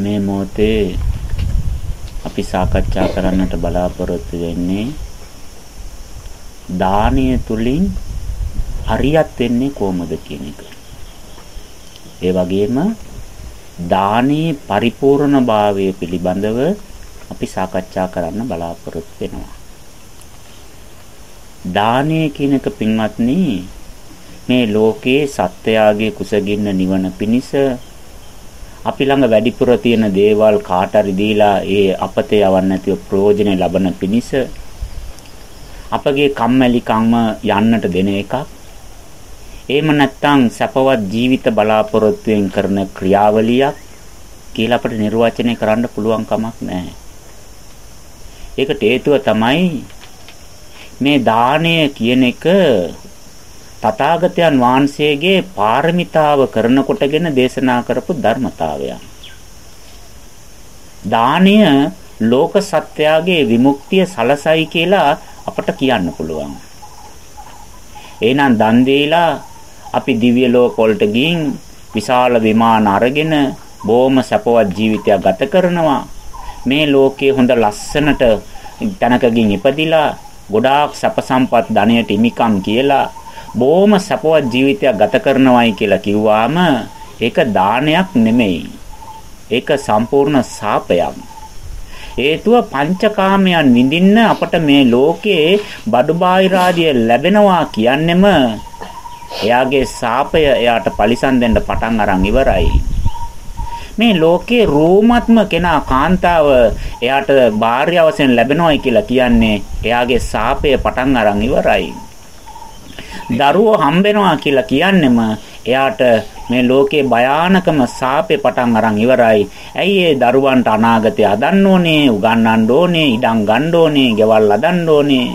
මේ මොහොතේ අපි සාකච්ඡා කරන්නට බලාපොරොත්තු වෙන්නේ දානීය තුලින් හරියත් වෙන්නේ කොහොමද කියන එක. ඒ වගේම දානීය පරිපූර්ණභාවය පිළිබඳව අපි සාකච්ඡා කරන්න බලාපොරොත්තු වෙනවා. දානය කියන එක පින්වත්නි මේ ලෝකයේ සත්‍යයාගේ කුසගින්න නිවන පිණිස අපි ළඟ වැඩිපුර තියෙන දේවල් කාට හරි දීලා ඒ අපතේ යවන්න නැතිව ප්‍රයෝජනෙ ලබන පිණිස අපගේ කම්මැලිකම්ම යන්නට දෙන එකක්. එහෙම නැත්නම් සපවත් ජීවිත බලාපොරොත්තුෙන් කරන ක්‍රියාවලියක් කියලා අපිට නිර්වචනය කරන්න පුළුවන් කමක් නැහැ. ඒකට හේතුව තමයි මේ දාණය කියන එක තථාගතයන් වහන්සේගේ පාරමිතාව කරනකොටගෙන දේශනා කරපු ධර්මතාවයක්. දානය ලෝක සත්‍යයේ විමුක්තිය සලසයි කියලා අපට කියන්න පුළුවන්. එහෙනම් දන් දීලා අපි දිව්‍ය ලෝක වලට ගින් විශාල විමාන අරගෙන බොහොම සපවත් ජීවිතයක් ගත කරනවා. මේ ලෝකයේ හොඳ ලස්සනට තැනකකින් ඉපදිලා ගොඩාක් සැප සම්පත් ධනයට හිමිකම් කියලා බොහොම සපවත් ජීවිතයක් ගත කරනවායි කියලා කිව්වාම ඒක දානයක් නෙමෙයි. ඒක සම්පූර්ණ සාපයක්. හේතුව පංචකාමයන් විඳින්න අපට මේ ලෝකේ බඩු බාහිරාදිය ලැබෙනවා කියන්නෙම එයාගේ සාපය එයාට පරිසම් දෙන්න පටන් අරන් ඉවරයි. මේ ලෝකේ රෝමත්ම කෙනා කාන්තාව එයාට භාර්ය වශයෙන් ලැබෙනවයි කියලා කියන්නේ එයාගේ සාපය පටන් අරන් ඉවරයි. දරුවෝ හම්බෙනවා කියලා කියන්නෙම එයාට මේ ලෝකේ භයානකම සාපේ පටන් අරන් ඉවරයි. ඇයි ඒ දරුවන්ට අනාගතය හදන්න ඕනේ, උගන්වන්න ඕනේ, ඉඩම් ගන්න ඕනේ, ගෙවල් හදන්න ඕනේ.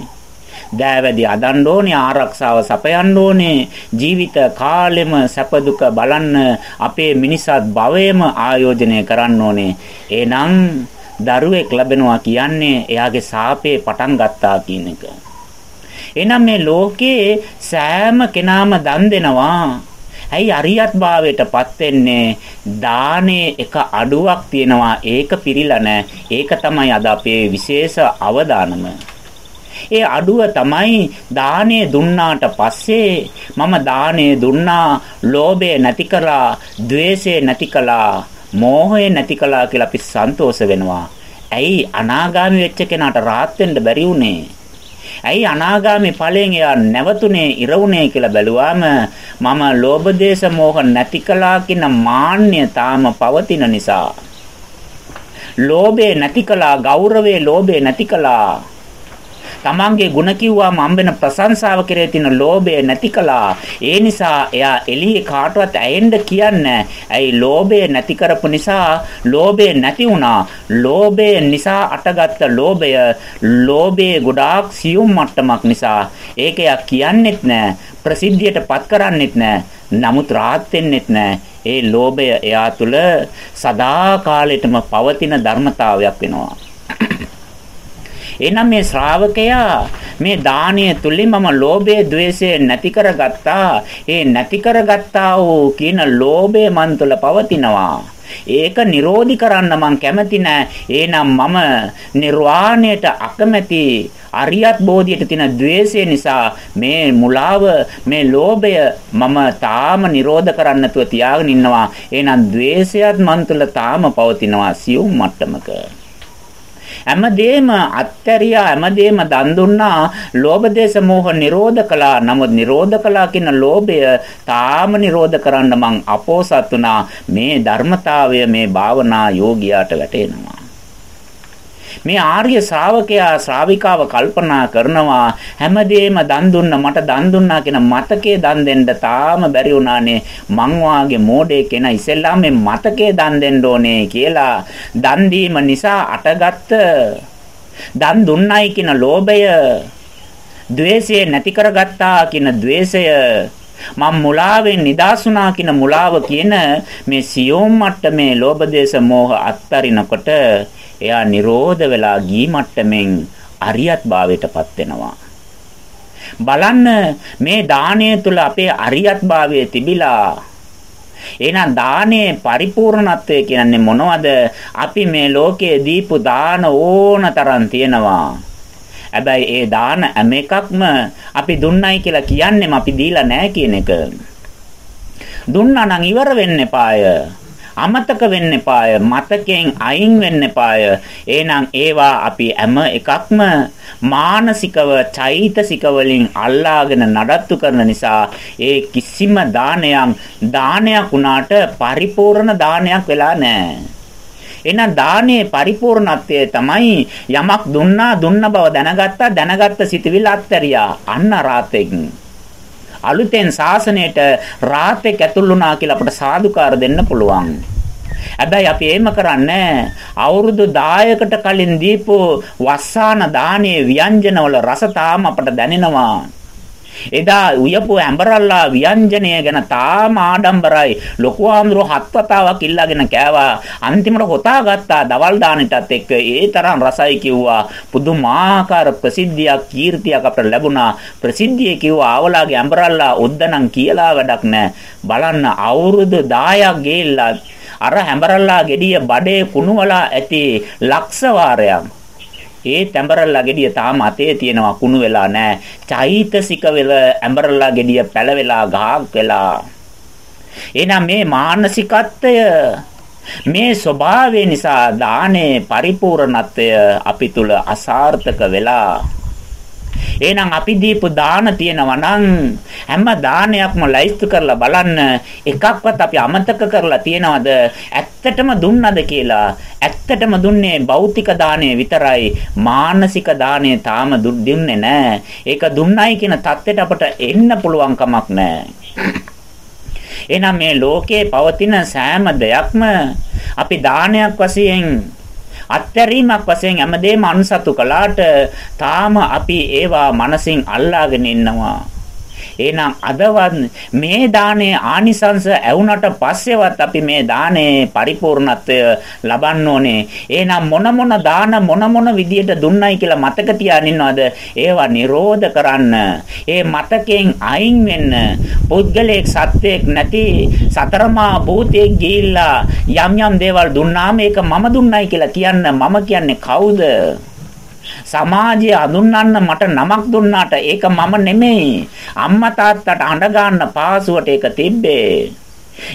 දෑවැදි අදන්න ඕනේ? ආරක්ෂාව සපයන්න ඕනේ? ජීවිත කාලෙම සැප දුක බලන්න අපේ මිනිසත් භවයේම ආයෝජනය කරන්න ඕනේ. එහෙනම් දරුවෙක් ලැබෙනවා කියන්නේ එයාගේ සාපේ පටන් ගත්තා කියන එක. එහෙනම් මේ ලෝකේ සෑම කෙනාම දන් දෙනවා. ඇයි අරියත් භාවයටපත් වෙන්නේ? දානේ එක අඩුවක් තියෙනවා. ඒක පිළිලා නැහැ. ඒක තමයි අද අපේ විශේෂ අවදානම ඒ අඩුව තමයි දානේ දුන්නාට පස්සේ මම දානේ දුන්නා ලෝභය නැති කළා ద్వේෂය නැති කළා මෝහය නැති කළා කියලා අපි සන්තෝෂ වෙනවා. ඇයි අනාගාමී වෙච්ච කෙනාට rahat වෙන්න බැරි උනේ ඇයි අනාගාමි ඵලයෙන් එයා නැවතුනේ ඉරවුනේ කියලා බැලුවාම මම ලෝභ දේශ මොහ නැති කළා කියන මාන්නය තාම පවතින නිසා. ලෝභේ නැති කළා ගෞරවේ ලෝභේ නැති කළා. තමන්ගේ ಗುಣ කිව්වාම හම්බෙන ප්‍රශංසාව කෙරේ තියෙන ලෝභය නැති කළා. ඒ නිසා එයා එළියේ කාටවත් ඇයෙන්න කියන්නේ ඇයි ලෝභය නැති කරපු නිසා ලෝභය නැති වුණා. ලෝභය නිසා අටගත්ත ලෝභය ලෝභයේ ගොඩාක් සියුම් මට්ටමක් නිසා ඒක එයා කියන්නෙත් නෑ. ප්‍රසිද්ධියට පත් කරන්නෙත් නෑ. නමුත් rahat වෙන්නෙත් නෑ. ඒ ලෝභය එයා තුල සදා කාලෙටම පවතින ධර්මතාවයක් වෙනවා. එහෙනම් මේ ශ්‍රාවකයා මේ දානය තුලින් මම ලෝභය, ద్వේෂය නැති කරගත්තා. ඒ නැති කරගත්තා වූ කියන ලෝභය මන් තුළ පවතිනවා. ඒක නිරෝධි කරන්න මං කැමති නෑ. එහෙනම් මම නිර්වාණයට අකමැති අරියත් බෝධියට තියෙන द्वේෂය නිසා මේ මුලාව, මේ ලෝභය මම තාම නිරෝධ කරන්න නැතුව තියාගෙන ඉන්නවා. එහෙනම් द्वේෂයත් මන් තුළ තාම පවතිනවා සියුම් මට්ටමක. හැමදේම අත්හැරියා හැමදේම දන් දුන්නා. ලෝභ දේශ මොහ නිරෝධ කළා. නමුත් නිරෝධ කළා කියන ලෝභය තාම නිරෝධ කරන්න මං අපෝසත් වුණා. මේ ධර්මතාවය මේ භාවනා යෝගියාට වැටෙනවා මේ ආර්ය ශ්‍රාවකයා ශ්‍රාවිකාව කල්පනා කරනවා හැමදේම දන් දුන්න මට දන් දුන්නා කියන මතකයේ දන් දෙන්න තාම බැරි වුණානේ. මං වාගේ මෝඩේ කෙනා ඉස්සෙල්ලා මේ මතකයේ දන් දෙන්න ඕනේ කියලා දන් දීම නිසා අටගත්ත දන් දුන්නයි කියන ලෝභය ද්වේෂය නැති කරගත්තා කියන ද්වේෂය මම මුලාවෙන් නිදාසුනා කියන මුලාව කියන මේ සියොම් මට්ටමේ ලෝභ දේශ මොහ අත්තරිනකොට එයා නිරෝධ වෙලා ගී මට්ටමින් අරියත් භාවයටපත් වෙනවා. බලන්න මේ දාණය තුල අපේ අරියත් භාවය තිබිලා එහෙනම් දානයේ පරිපූර්ණත්වය කියන්නේ මොනවද? අපි මේ ලෝකයේ දීපු දාන ඕන තරම් තියෙනවා. හැබැයි ඒ දාන හැම එකක්ම අපි දුන්නයි කියලා කියන්නේම අපි දීලා නැහැ කියන එක. දුන්නා නම් ඉවර වෙන්න එපාය. අමතක වෙන්න එපාය මතකයෙන් අයින් වෙන්න එපාය. එහෙනම් ඒවා අපි හැම එකක්ම මානසිකව චෛතසික වලින් අල්ලාගෙන නඩත්තු කරන නිසා ඒ කිසිම දානයක් දානයක් උනාට පරිපූර්ණ දානයක් වෙලා නැහැ. එහෙනම් දානයේ පරිපූර්ණත්වය තමයි යමක් දුන්නා දුන්න බව දැනගත්තා දැනගත්ත සිතවිල්ල අත්තරියා. අන්න රාතෙක් අලුතෙන් ශාසනයට රාතෙක් ඇතුළු වුණා කියලා අපට සාදුකාර දෙන්න පුළුවන්. හැබැයි අපි එහෙම කරන්නේ අවුරුදු 10කට කලින් දීපු වස්සාන දානයේ ව්‍යංජනවල රස තාම අපට දැනෙනවා. එදා උයපු ඇඹරල්ලා ව්‍යංජනය ගැන තාම ආඩම්බරයි. ලොකු ආම්ද්‍රෝ හත් වතාවක් ඉල්ලගෙන කෑවා. අන්තිමට හොතා ගත්තා දවල් දානෙටත් එක්ක. ඒ තරම් රසයි කිව්වා. පුදුමාකාර ප්‍රසිද්ධියක් කීර්තියක් අපට ලැබුණා. ප්‍රසිද්ධිය කිව්වා ආවලාගේ ඇඹරල්ලා ඔද්දනම් කියලා වැඩක් නැහැ. බලන්න අවුරුදු 10ක් ගෙල්ලා අර හැඹරල්ලා gediya බඩේ කුණුවලා ඇති ලක්ෂ වාරයක් ඒ තැඹරල්ලා ගෙඩිය තාම අතේ තියෙනවා කුණු වෙලා නැහැ. චෛතසික වෙල ඇඹරල්ලා ගෙඩිය පැලවෙලා ගහක් වෙලා. එහෙනම් මේ මානසිකත්වය මේ ස්වභාවය නිසා දානේ පරිපූර්ණත්වය අපි තුල අසාර්ථක වෙලා එහෙනම් අපි දීපු දාන තියෙනවා නම් හැම දානයක්ම ලයිස්තු කරලා බලන්න එකක්වත් අපි අමතක කරලා තියනවද? ඇත්තටම දුන්නද කියලා? ඇත්තටම දුන්නේ භෞතික දාණය විතරයි. මානසික දාණය තාම දුන්නේ නැහැ ඒක දුන්නයි කියන தත්ත්වයට අපට එන්න පුළුවන් කමක් නැහැ එහෙනම් මේ ලෝකේ පවතින සෑම දෙයක්ම අපි දානයක් වශයෙන් අත්හැරීමක් වශයෙන් හැමදේම අනුසතු කළාට තාම අපි ඒවා මනසින් අල්ලාගෙන ඉන්නවා. එහෙනම් අදවත් මේ දානේ ආනිසංස ඇවුනට පස්සෙවත් අපි මේ දානේ පරිපූර්ණත්වය ලබන්න ඕනේ. එහෙනම් මොන මොන දාන මොන මොන විදියට දුන්නයි කියලා මතක තියාගෙන ඉන්නවද? ඒවා නිරෝධ කරන්න. ඒ මතකයෙන් අයින් වෙන්න. පුද්ගලයෙක් සත්‍යයක් නැති සතරමා භූතයෙක් ගිහිල්ලා යම් යම් දේවල් දුන්නාම ඒක මම දුන්නයි කියලා කියන්න මම කියන්නේ කවුද? සමාජය අඳුන්වන්න මට නමක් දුන්නාට ඒක මම නෙමෙයි. අම්මා තාත්තට අඬ ගන්න පාසුවට ඒක තිබ්බේ.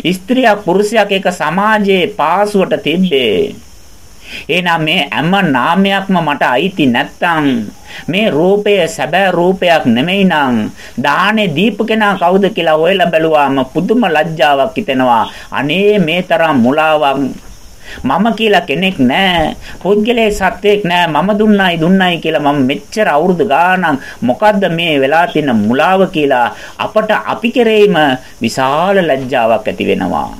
ස්ත්‍රියක් පුරුෂයක් ඒක සමාජයේ පාසුවට තිබ්බේ. එහෙනම් මේ හැම නාමයක්ම මට අයිති නැත්තම් මේ රූපය සැබෑ රූපයක් නෙමෙයි නං දානේ දීප කෙනා කවුද කියලා හොයලා බැලුවාම පුදුම ලැජ්ජාවක් හිතෙනවා අනේ මේ තරම් මුලාවක් මම කියලා කෙනෙක් නැහැ. පුද්ගලයේ සත්‍යයක් නැහැ. මම දුන්නයි දුන්නයි කියලා මම මෙච්චර අවුරුදු ගාණක් මොකද්ද මේ වෙලා තියෙන මුලාව කියලා අපට අපි කෙරෙහිම විශාල ලැජ්ජාවක් ඇති වෙනවා.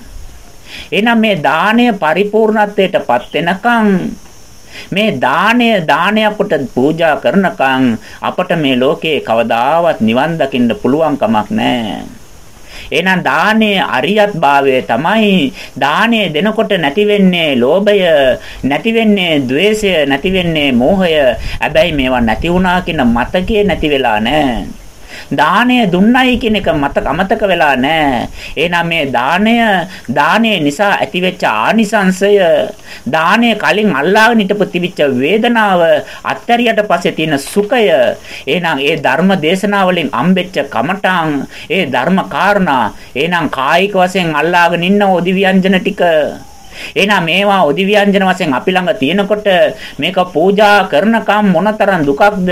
එහෙනම් මේ දාණය පරිපූර්ණත්වයටපත් වෙනකන් මේ දාණය දානයක් කොට පූජා කරනකන් අපට මේ ලෝකේ කවදාවත් නිවන් දකින්න පුළුවන් කමක් නැහැ. එහෙනම් දානයේ අරියත් භාවය තමයි දානය දෙනකොට නැති වෙන්නේ ලෝභය, නැති වෙන්නේ ద్వේෂය, නැති වෙන්නේ මෝහය. හැබැයි මේවා නැති වුණා කියන මතකයේ නැති වෙලා නැහැ. දාණය දුන්නයි කියන එක මතක අමතක වෙලා නැහැ. එහෙනම් මේ දාණය දාණය නිසා ඇතිවෙච්ච ආනිසංශය දාණය කලින් අල්ලාගෙන හිටපු තිබිච්ච වේදනාව අත්තරියට පස්සේ තියෙන සුඛය එහෙනම් ඒ ධර්ම දේශනාවලින් අම්බෙච්ච කමඨං ඒ ධර්ම කාරණා එහෙනම් කායික වශයෙන් අල්ලාගෙන ඉන්න ඔදි ව්‍යංජන ටික එහෙනම් මේවා ඔදි ව්‍යංජන වශයෙන් අපි ළඟ තියෙනකොට මේක පූජා කරනකම් මොනතරම් දුකක්ද?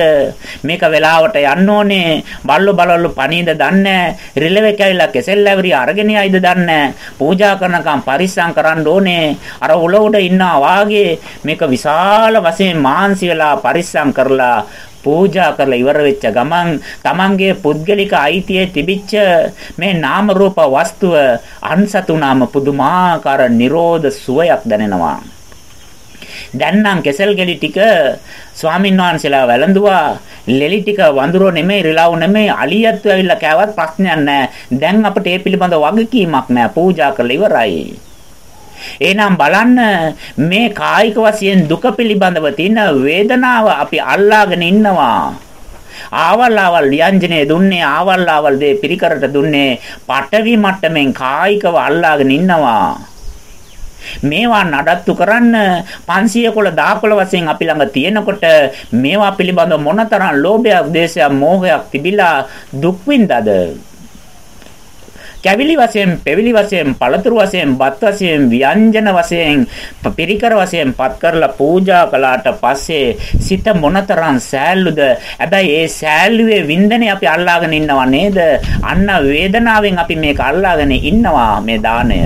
මේක වෙලාවට යන්න ඕනේ. බල්ලෝ බලල්ලෝ පණීද දන්නේ රිලෙවෙ කැවිලා කෙසෙල් ඇවරි අරගෙන යයිද දන්නේ පූජා කරනකම් පරිස්සම් කරන්න ඕනේ. අර උල උඩ ඉන්නා වාගේ මේක විශාල වශයෙන් මාන්සි වෙලා පරිස්සම් කරලා පූජා කරලා ඉවර වෙච්ච ගමන් තමන්ගේ පුද්ගලික අයිතියේ තිබිච්ච මේ නාම රූප වස්තුව අන්සතුනාම පුදුමාකාර නිරෝධ සුවයක් දැනෙනවා. දැන් නම් කෙසල් ගෙඩි ටික ස්වාමින් වහන්සේලා වැළඳුවා ලෙලි ටික වඳුරෝ නෙමෙයි රිලව් නෙමෙයි අලියත් ඇවිල්ලා කෑවත් ප්‍රශ්නයක් නැහැ. දැන් අපිට ඒ පිළිබඳ වගකීමක් නැහැ. පූජා කරලා ඉවරයි. එහෙනම් බලන්න මේ කායික වශයෙන් දුක පිළිබඳව තියෙන වේදනාව අපි අල්ලාගෙන ඉන්නවා. ආවල් ආවල් ව්‍යංජනේ දුන්නේ ආවල් ආවල් දේ පිරිකරට දුන්නේ පටවි මට්ටමින් කායිකව අල්ලාගෙන ඉන්නවා මේවා නඩත්තු කරන්න 500 කොළ 10 කොළ වශයෙන් අපි ළඟ තියෙනකොට මේවා පිළිබඳව මොනතරම් ලෝභයක්, දේශයක්, මෝහයක් තිබිලා දුක් විඳද කැවිලි වශයෙන්, පෙවිලි වශයෙන්, පළතුරු වශයෙන්, බත් වශයෙන්, ව්‍යංජන වශයෙන්, පිරිකර වශයෙන් පත් කරලා පූජා කළාට පස්සේ සිත මොනතරම් සෑල්ලුද? හැබැයි ඒ සෑල්ලුවේ වින්දනේ අපි අල්ලාගෙන ඉන්නව නේද? අන්න වේදනාවෙන් අපි මේක අල්ලාගෙන ඉන්නවා මේ දාණය.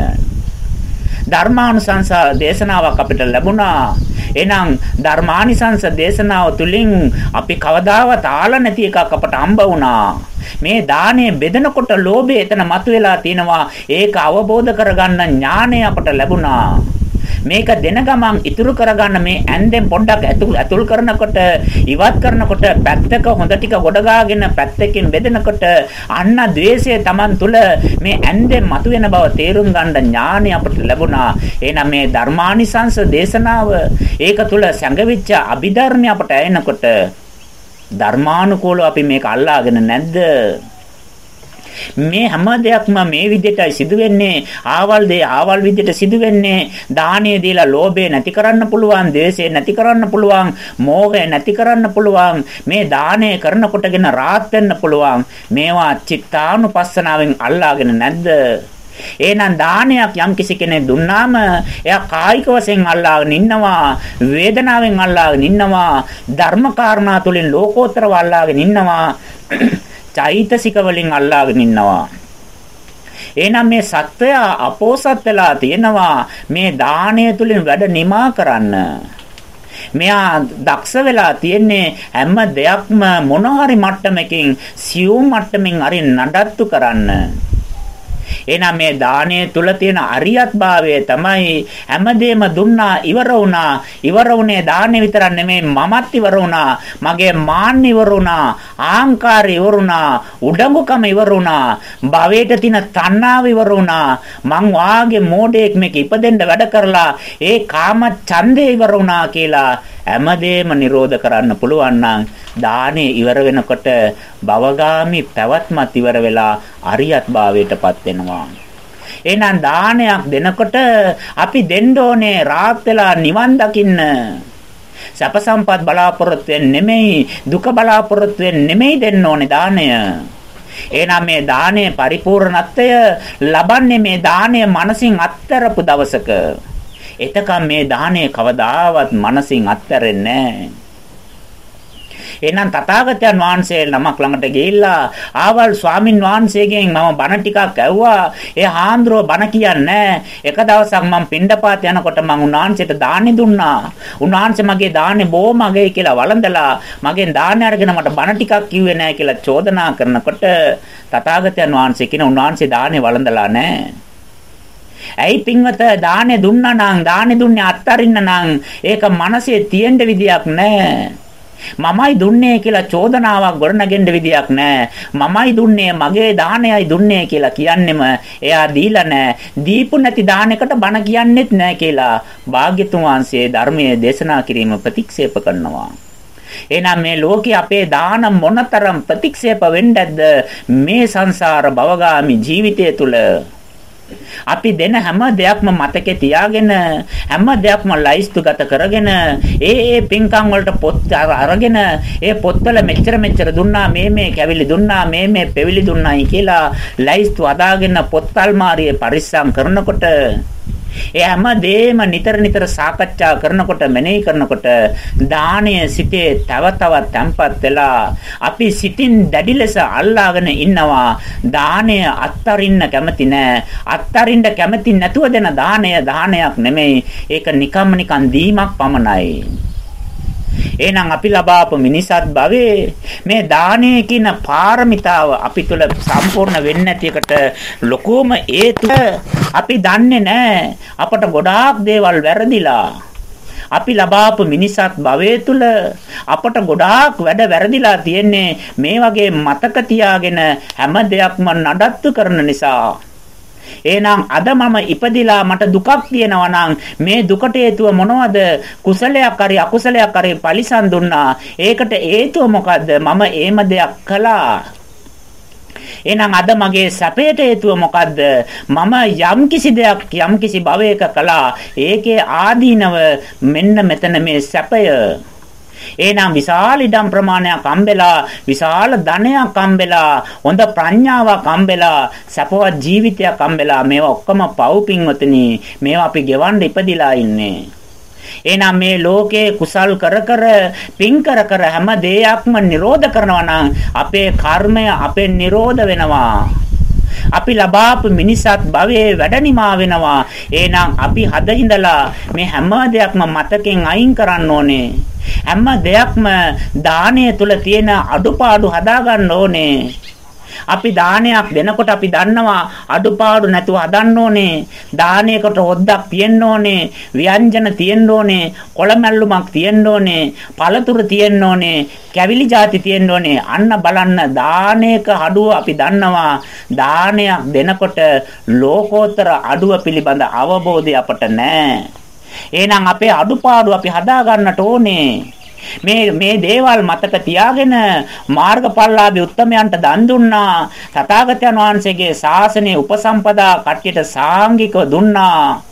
ධර්මානුසංස දේශනාවක් අපිට ලැබුණා. එහෙනම් ධර්මානිසංස දේශනාව තුළින් අපි කවදාවත් ආල නැති එකක් අපට හම්බ වුණා. මේ දාණය බෙදනකොට ලෝභය එතන මතුවලා තිනවා. ඒක අවබෝධ කරගන්න ඥාණය අපට ලැබුණා. මේක දෙන ගමන් ඉතුරු කරගන්න මේ ඇන්දෙන් පොඩ්ඩක් ඇතුල් ඇතුල් කරනකොට ඉවත් කරනකොට පැත්තක හොඳ ටික ගොඩගාගෙන පැත්තකින් බෙදෙනකොට අන්න द्वේෂය Taman තුල මේ ඇන්දෙන් මතුවෙන බව තේරුම් ගන්න ඥාණය අපට ලැබුණා. එහෙනම් මේ ධර්මානිසංස දේශනාව ඒක තුල සැඟවිච්ච අභිධර්මය අපට ඇයෙනකොට ධර්මානුකූලව අපි මේක අල්ලාගෙන නැද්ද? මේ හැම දෙයක්ම මේ විදිහටයි සිදු වෙන්නේ ආවල් දේ ආවල් විදිහට සිදු වෙන්නේ දාහණය දීලා ලෝභය නැති කරන්න පුළුවන් ද්වේෂය නැති කරන්න පුළුවන් මෝහය නැති කරන්න පුළුවන්. මේ දාහණය කරනකොටගෙන රාත් වෙන්න පුළුවන්. මේවා චිත්තානුපස්සනාවෙන් අල්ලාගෙන නැද්ද? එහෙනම් දානයක් යම් කිසි කෙනෙක් දුන්නාම එයා කායික වශයෙන් අල්ලාගෙන ඉන්නවා වේදනාවෙන් අල්ලාගෙන ඉන්නවා ධර්ම කාරණා තුලින් ලෝකෝත්තරව අල්ලාගෙන ඉන්නවා. චෛතසික වලින් අල්ලාගෙන ඉන්නවා. එහෙනම් මේ සත්වය අපෝසත් වෙලා තියෙනවා මේ දාණය තුලින් වැඩ නිමා කරන්න. මෙයා දක්ෂ වෙලා තියෙන්නේ හැම දෙයක්ම මොන හරි මට්ටමකින් සියුම් මට්ටමින් හරි නඩත්තු කරන්න. එහෙනම් මේ දානය තුල තියෙන අරියත් භාවය තමයි හැමදේම දුන්නා ඉවර වුණා. ඉවර වුණේ දානය විතරක් නෙමෙයි මමත් ඉවර වුණා. මගේ මාන්න ඉවර වුණා. ආහංකාරය ඉවර වුණා. උඩඟුකම ඉවර වුණා. භවයට තියෙන තණ්හාව ඉවර වුණා. මං වාගේ මෝඩයෙක් මේක ඉපදෙන්න වැඩ කරලා ඒ කාම ඡන්දේ ඉවර වුණා කියලා හැමදේම නිරෝධ කරන්න පුළුවන් නම් දානේ ඉවර වෙනකොට භවගාමි පැවැත්මත් ඉවර වෙලා අරියත් භාවයටපත් වෙනවා. එහෙනම් දානයක් දෙනකොට අපි දෙන්න ඕනේ රාත් වෙලා නිවන් දකින්න. සැප සම්පත් බලාපොරොත්තු වෙන්නේ නෙමෙයි දුක බලාපොරොත්තු වෙන්නේ නෙමෙයි දෙන්න ඕනේ දාණය. එහෙනම් මේ දානයේ පරිපූර්ණත්වය ලබන්නේ මේ දානය මනසින් අත්තරපු දවසක. එතකම් මේ දාහණය කවදාවත් මනසින් අත්හැරෙන්නේ නැහැ. එහෙනම් තථාගතයන් වහන්සේ නමක් ළඟට ගිහිල්ලා ආවල් ස්වාමින් වහන්සේගෙන් මම බණ ටිකක් ඇහුවා. ඒ හාන්දරෝ බණ කියන්නේ එක දවසක් මම පින්ඩපාත යනකොට මම උන්වහන්සේට දානි දුන්නා. උන්වහන්සේ මගේ දානේ බොහොම අගයි කියලා වළඳලා මගෙන් දානේ අරගෙන මට බණ ටිකක් කිව්වේ නැහැ කියලා චෝදනා කරනකොට තථාගතයන් වහන්සේ කියන උන්වහන්සේ දානේ වළඳලා නැහැ. ඇයි පින්වත දානේ දුන්නා නම් දානේ දුන්නේ අත්තරින්න නම් ඒක මනසේ තියෙන්න විදියක් නැහැ. මමයි දුන්නේ කියලා චෝදනාවක් ගොඩනගෙන්න විදියක් නැහැ. මමයි දුන්නේ මගේ දානයයි දුන්නේ කියලා කියන්නෙම එයා දීලා නැහැ. දීපු නැති දානයකට බණ කියන්නෙත් නැහැ කියලා භාග්‍යතුන් වහන්සේ ධර්මයේ දේශනා කිරීම ප්‍රතික්ෂේප කරනවා. එහෙනම් මේ ලෝකේ අපේ දාන මොනතරම් ප්‍රතික්ෂේප වෙන්නේද මේ සංසාර භවගාමි ජීවිතය තුළ අපි දෙන හැම දෙයක්ම මතකේ තියාගෙන හැම දෙයක්ම ලයිස්තුගත කරගෙන ඒ ඒ පින්කම් වලට පොත් අරගෙන ඒ පොත්වල මෙච්චර මෙච්චර දුන්නා මේ මේ කැවිලි දුන්නා මේ මේ පෙවිලි දුන්නායි කියලා ලයිස්තු අදාගෙන පොත් අල්මාරියේ පරිස්සම් කරනකොට ඒ හැම දෙයක්ම නිතර නිතර සාකච්ඡා කරනකොට මෙනෙහි කරනකොට දානය සිතේ තව තවත් තැම්පත් වෙලා අපි සිතින් දැඩි ලෙස අල්ලාගෙන ඉන්නවා. දානය අත්තරින්න කැමති නෑ. අත්තරින්න කැමති නැතුව දෙන දානය දානයක් නෙමෙයි. ඒක නිකම්ම නිකන් දීමක් පමණයි. එහෙනම් අපි ලබාපු මිනිසත් භවයේ මේ දානය කියන පාරමිතාව අපි තුල සම්පූර්ණ වෙන්නේ නැති එකට ලොකුම හේතුව අපි දන්නේ නැහැ. අපට ගොඩාක් දේවල් වැරදිලා. අපි ලබාපු මිනිසත් භවයේ තුල අපට ගොඩාක් වැඩ වැරදිලා තියෙන්නේ. මේ වගේ මතක තියාගෙන හැම දෙයක්ම නඩත්තු කරන නිසා. එහෙනම් අද මම ඉපදිලා මට දුකක් තියෙනවා නම් මේ දුකට හේතුව මොනවද? කුසලයක් හරි අකුසලයක් හරි පරිසම් දුන්නා. ඒකට හේතුව මොකද්ද? මම ඒම දෙයක් කළා. එහෙනම් අද මගේ සැපයට හේතුව මොකද්ද? මම යම් කිසි දෙයක් යම් කිසි භවයක කළා. ඒකේ ආදීනව මෙන්න මෙතන මේ සැපය. එහෙනම් විශාල ඉඩම් ප්‍රමාණයක් හම්බෙලා විශාල ධනයක් හම්බෙලා හොඳ ප්‍රඥාවක් හම්බෙලා සැපවත් ජීවිතයක් හම්බෙලා මේවා ඔක්කොම පව් පින්වතුනි මේවා අපි ගෙවන්න ඉපදිලා ඉන්නේ එහෙනම් මේ ලෝකේ කුසල් කර කර පින් කර කර හැම දෙයක්ම නිරෝධ කරනවා නම් අපේ කර්මය අපෙන් නිරෝධ වෙනවා. අපි ලබාපු මිනිසත් භවයේ වැඩනිමා වෙනවා. එහෙනම් අපි හද ඉඳලා මේ හැම දෙයක්ම මතකෙන් අයින් කරන්න ඕනේ. හැම දෙයක්ම දානය තුල තියෙන අඩුපාඩු හදා ගන්න ඕනේ. අපි දානයක් දෙනකොට අපි දන්නවා අඩුපාඩු නැතුව හදන්න ඕනේ. දානයකට හොද්දක් තියෙන්න ඕනේ. ව්‍යංජන තියෙන්න ඕනේ. කොළමැල්ලුමක් තියෙන්න ඕනේ. පළතුරු තියෙන්න ඕනේ. කැවිලි ಜಾති තියෙන්න ඕනේ. අන්න බලන්න දානයක අඩුව අපි දන්නවා. දානයක් දෙනකොට ලෝකෝත්තර අඩුව පිළිබඳ අවබෝධය අපට නැහැ. එහෙනම් අපේ අඩුපාඩු අපි හදා ගන්නට ඕනේ. මේ මේ දේවල් මතක තියාගෙන මාර්ගඵලලාභී උත්තමයන්ට දන් දුන්නා. තථාගතයන් වහන්සේගේ ශාසනය උපසම්පදා කට්ටියට සාංගිකව දුන්නා.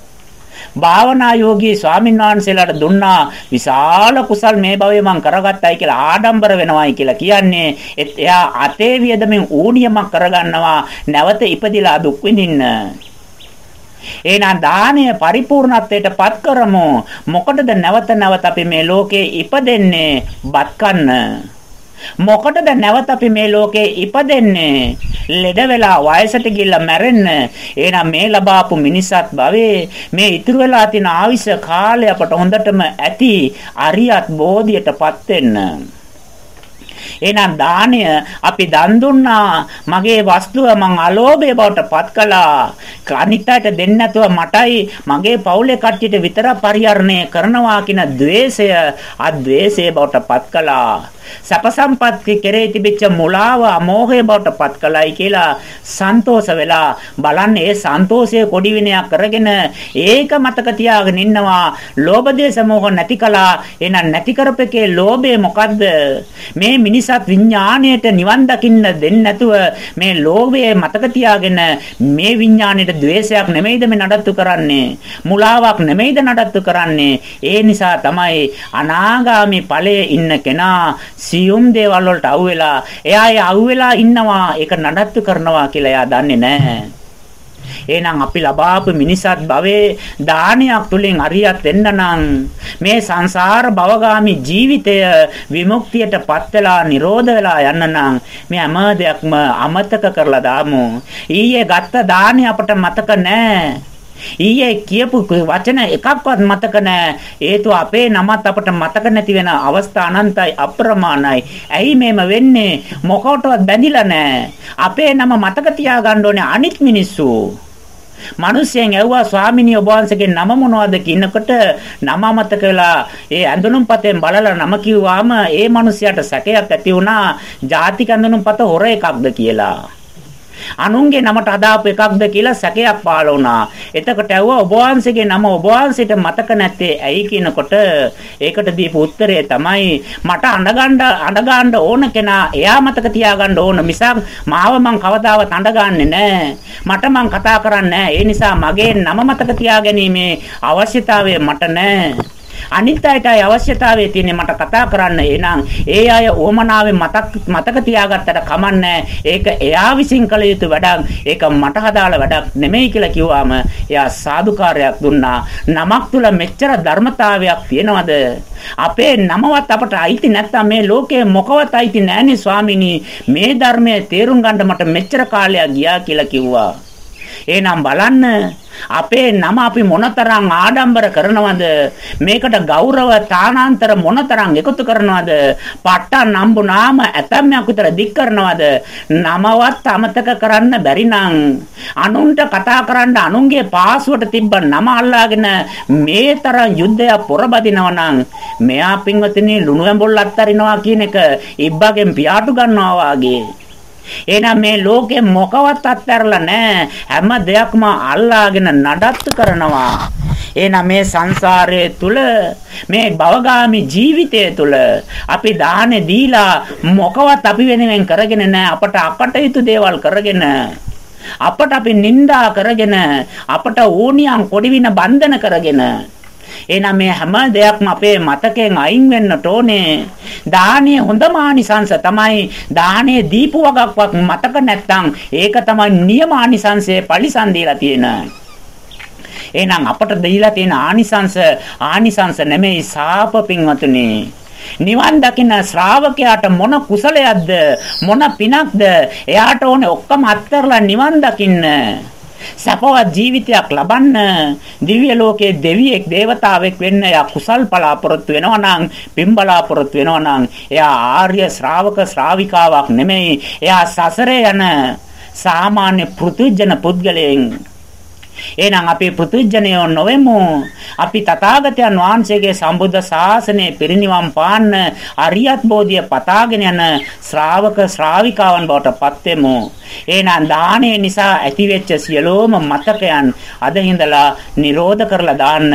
භාවනා යෝගී ස්වාමීන් වහන්සේලාට දුන්නා විශාල කුසල් මේ භවයේ මං කරගත්තයි කියලා ආඩම්බර වෙනවයි කියලා කියන්නේ එයා අතේ වියදමින් ඌණියමක් කරගන්නවා නැවත ඉපදිලා දුක් විඳින්න එහෙනම් දානය පරිපූර්ණත්වයට පත් කරමු. මොකටද නැවත නැවත අපි මේ ලෝකේ ඉපදෙන්නේ? බත් කන්න. මොකටද නැවත අපි මේ ලෝකේ ඉපදෙන්නේ? ලෙඩ වෙලා වයසට ගිහිල්ලා මැරෙන්න. එහෙනම් මේ ලබාපු මිනිසත් භවයේ මේ ඉතුරු වෙලා තියෙන ආවිෂ කාලය අපට හොඳටම ඇති අරියත් බෝධියටපත් වෙන්න. එහෙනම් දාණය අපි දන් දුන්නා. මගේ වස්තුව මං අලෝභය බවට පත් කළා. අනිත් අයට දෙන්නේ නැතුව මටයි මගේ පවුලේ කට්ටියට විතර පරිහරණය කරනවා කියන द्वේෂය අද්වේෂය බවට පත් කළා. සැප සම්පත් කෙරේ තිබිච්ච මුලාව අමෝහය බවට පත් කළයි කියලා සන්තෝෂ වෙලා බලන්න. ඒ සන්තෝෂයේ කොඩි විනයක් කරගෙන ඒක මතක තියාගෙන ඉන්නවා. ලෝභ දේශ මොහ නැති කළා. එහෙනම් නැති කරපෙකේ ලෝභය මොකද්ද? මේ මිනිසත් විඥාණයට නිවන් දකින්න දෙන්නේ නැතුව මේ ලෝභය මතක තියාගෙන මේ විඥාණයට द्वේෂයක් නෙමෙයිද මේ නඩත්තු කරන්නේ? මුලාවක් නෙමෙයිද නඩත්තු කරන්නේ? ඒ නිසා තමයි අනාගාමි ඵලයේ ඉන්න කෙනා සියුම් දේවල් වලට අහුවෙලා එයා ඒ අහුවෙලා ඉන්නවා ඒක නඩත්තු කරනවා කියලා එයා දන්නේ නැහැ. එහෙනම් අපි ලබාපු මිනිසත් භවයේ දානයක් තුලින් අරියත් වෙන්න නම් මේ සංසාර භවගාමි ජීවිතය විමුක්තියටපත් වෙලා නිරෝධ වෙලා යන්න නම් මේ හැම දෙයක්ම අමතක කරලා දාමු. ඊයේ ගත්ත දානි අපට මතක නැහැ. ඊයේ කියපු වචන එකක්වත් මතක නැහැ. හේතුව අපේ නමත් අපට මතක නැති වෙන අවස්ථා අනන්තයි අප්‍රමාණයි. ඇයි මේම වෙන්නේ? මොකටවත් බැඳිලා නැහැ. අපේ නම මතක තියාගන්න ඕනේ අනිත් මිනිස්සු. මිනිස්යෙන් ඇහුවා ස්වාමිනිය ඔබ වහන්සේගේ නම මොනවද කියනකොට නම මතක වෙලා ඒ ඇඳුනුම් පතෙන් බලලා නම කිව්වාම ඒ මිනිසයාට සැකයක් ඇති වුණා ජාතික ඇඳුනුම් පත හොර එකක්ද කියලා. අනුන්ගේ නමට අදාපු එකක්ද කියලා සැකයක් පහළ වුණා. එතකොට ඇහුවා ඔබ වහන්සේගේ නම ඔබ වහන්සේට මතක නැත්තේ ඇයි කියනකොට ඒකට දීපු උත්තරය තමයි මට අඬගන්න අඬගන්න ඕන කෙනා එයා මතක තියාගන්න ඕන මිසක් මාව මං කවදාවත් අඬගන්නේ නැහැ. මට මං කතා කරන්නේ නැහැ. ඒ නිසා මගේ නම මතක තියාගැනීමේ අවශ්‍යතාවය මට නැහැ. අනිත් අයටයි අවශ්‍යතාවය තියෙන්නේ මට කතා කරන්න. එහෙනම් ඒ අය ඕමනාවේ මතක් මතක තියාගත්තට කමන්නේ. ඒක එයා විසින් කළ යුතු වැඩක්. ඒක මට හදාළ වැඩක් නෙමෙයි කියලා කිව්වාම එයා සාදුකාරයක් දුන්නා. නමක් තුල මෙච්චර ධර්මතාවයක් තියෙනවද? අපේ නමවත් අපට අයිති නැත්තම් මේ ලෝකේ මොකවත් අයිති නැහෙනි ස්වාමිනී. මේ ධර්මයේ තේරුම් ගන්න මට මෙච්චර කාලයක් ගියා කියලා කිව්වා. එහෙනම් බලන්න අපේ නම අපි මොනතරම් ආඩම්බර කරනවද? මේකට ගෞරව තානාන්තර මොනතරම් එකතු කරනවද? පට්ටා නම්බු නාම ඇතැම්මක් විතර දික් කරනවද? නමවත් අමතක කරන්න බැරි නම් අනුන්ට කතා කරන්න අනුන්ගේ පාසුවට තිබ්බ නම අල්ලාගෙන මේ තරම් යුද්ධයක් පොරබදිනවා නම් මෙයා පින්වතුනි ලුණු ඇඹුල් අත්තරිනවා කියන එක ඉබ්බගෙන් පියාටු ගන්නවා වාගේ. එහෙනම් මේ ලෝකේ මොකවත් අත්හැරලා නැහැ. හැම දෙයක්ම අල්ලාගෙන නඩත්තු කරනවා. එහෙනම් මේ සංසාරයේ තුල මේ භවගාමි ජීවිතය තුල අපි දාහනේ දීලා මොකවත් අපි වෙනුවෙන් කරගෙන නැහැ. අපට අකටයුතු දේවල් කරගෙන අපට අපි නිඳා කරගෙන අපට ඕනියම් කොඩි බන්ධන කරගෙන එහෙනම් මේ හැම දෙයක්ම අපේ මතකයෙන් අයින් වෙන්නට ඕනේ. දානීය හොඳම ආනිසංශ තමයි දානීය දීපු වගක්වත් මතක නැත්නම් ඒක තමයි නියමානිසංශයේ පරිසම් දීලා තියෙන. එහෙනම් අපට දීලා තියෙන ආනිසංශ ආනිසංශ නෙමෙයි සාප පින්වතුනි. නිවන් දකින්න ශ්‍රාවකයාට මොන කුසලයක්ද මොන පිනක්ද එයාට ඕනේ ඔක්කොම අත්හැරලා නිවන් දකින්න සපවත් ජීවිතයක් ලබන්න දිව්‍ය ලෝකයේ දෙවියෙක් දේවතාවෙක් වෙන්න එයා කුසල් බලාපොරොත්තු වෙනවා නම් පින් බලාපොරොත්තු වෙනවා නම් එයා ආර්ය ශ්‍රාවක ශ්‍රාවිකාවක් නෙමෙයි. එයා සසරේ යන සාමාන්‍ය පෘතුජන පුද්ගලයන් එහෙනම් අපි පුදුජනයෝ නොවෙමු. අපි තථාගතයන් වහන්සේගේ සම්බුද්ධ ශාසනය පිරිනිවන් පාන්න අරියත් බෝධිය පතාගෙන යන ශ්‍රාවක ශ්‍රාවිකාවන් බවට පත් වෙමු. එහෙනම් දාහණය නිසා ඇතිවෙච්ච සියලෝම මතකයන් අද ඉඳලා නිරෝධ කරලා දාන්න,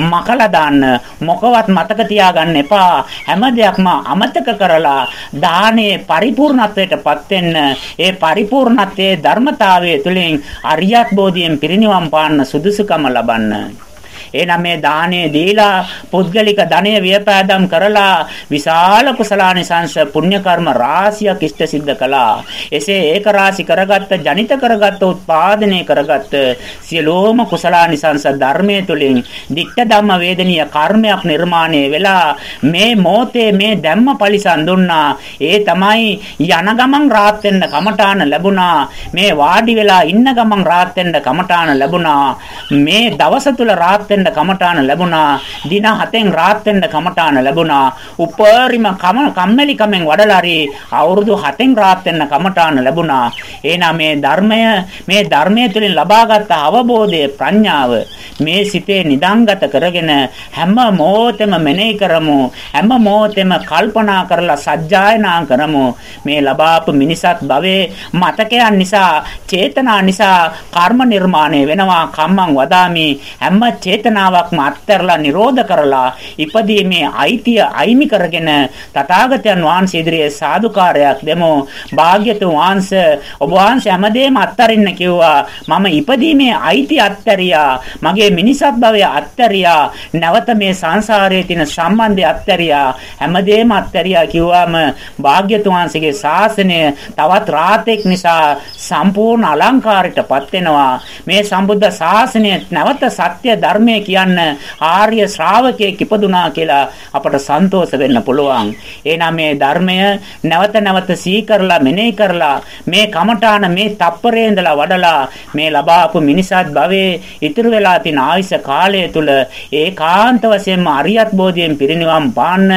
මකලා දාන්න, මොකවත් මතක තියාගන්න එපා. හැම දෙයක්ම අමතක කරලා දාහණයේ පරිපූර්ණත්වයටපත් වෙන්න. ඒ පරිපූර්ණත්වයේ ධර්මතාවය තුළින් අරියත් බෝධියෙන් පිරිනිවන් පාන්න සුදුසුකම ලබන්න. එහෙනම් මේ දාණය දීලා පුද්ගලික ධනය වියපෑදම් කරලා විශාල කුසලානිසංශ පුණ්‍ය කර්ම රාශියක් ඉෂ්ට සිද්ධ කළා. එසේ ඒක රාශි කරගත්ත ජනිත කරගත්ත උත්පාදනය කරගත්ත සියලෝම කුසලානිසංශ ධර්මයේ තුලින් ditta ධම්ම වේදනීය කර්මයක් නිර්මාණය වෙලා මේ මොහොතේ මේ ධම්ම පරිසම් දුන්නා. ඒ තමයි යන ගමන් රාත් වෙන්න කමඨාන ලැබුණා. මේ වාඩි වෙලා ඉන්න ගමන් රාත් වෙන්න කමඨාන ලැබුණා. මේ දවස තුල රාත් වෙන්න කමඨාන ලැබුණා. දින 7න් රාත් වෙන්න කමඨාන ලැබුණා. උපරිම කම කම්මැලි කමෙන් වඩලා හරි අවුරුදු 7න් රාත් වෙන්න කමඨාන ලැබුණා. එහෙනම් මේ ධර්මය මේ ධර්මයේ තුලින් ලබාගත් අවබෝධය ප්‍රඥාව මේ සිතේ නිදංගත කරගෙන හැම මොහොතෙම මෙනෙහි කරමු. හැම මොහොතෙම කල්පනා කරලා සජ්ජායනා කරමු. මේ ලබාපු මිනිසත් භවයේ මතකයන් නිසා චේතනා නිසා කර්ම නිර්මාණය වෙනවා කම්මං වදාමි හැම චේතනා චේතනාවක්ම අත්හැරලා නිරෝධ කරලා ඉපදීමේ අයිතිය අයිමි කරගෙන තථාගතයන් වහන්සේ ඉදිරියේ සාදුකාරයක් දෙමු. භාග්‍යතුන් වහන්සේ ඔබ වහන්සේ හැමදේම අත්හරින්න කිව්වා. මම ඉපදීමේ අයිතිය අත්හැරියා. මගේ මිනිසත් භවය අත්හැරියා. නැවත මේ සංසාරයේ තියෙන සම්බන්ධය අත්හැරියා. හැමදේම අත්හැරියා කිව්වම භාග්‍යතුන් වහන්සේගේ ශාසනය තවත් රාතෙක් නිසා සම්පූර්ණ අලංකාරයටපත් වෙනවා. මේ සම්බුද්ධ ශාසනය නැවත සත්‍ය ධර්මයේ කියන්න ආර්ය ශ්‍රාවකයෙක් ඉපදුනා කියලා අපට සන්තෝෂ වෙන්න පුළුවන්. එහෙනම් මේ ධර්මය නැවත නැවත සීකරලා මෙනෙහි කරලා මේ කමඨාන මේ තප්පරේ ඉඳලා වඩලා මේ ලබාපු මිනිසත් භවයේ ඉතුරු වෙලා තියෙන ආයුෂ කාලය තුල ඒකාන්ත වශයෙන්ම අරියත් බෝධියෙන් පිරිනිවන් පාන්න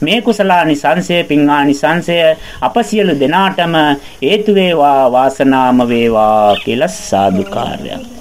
මේ කුසලානි සංසය පිංආනි සංසය අප සියලු දෙනාටම හේතු වේවා වාසනාම වේවා කියලා සාදුකාරයක්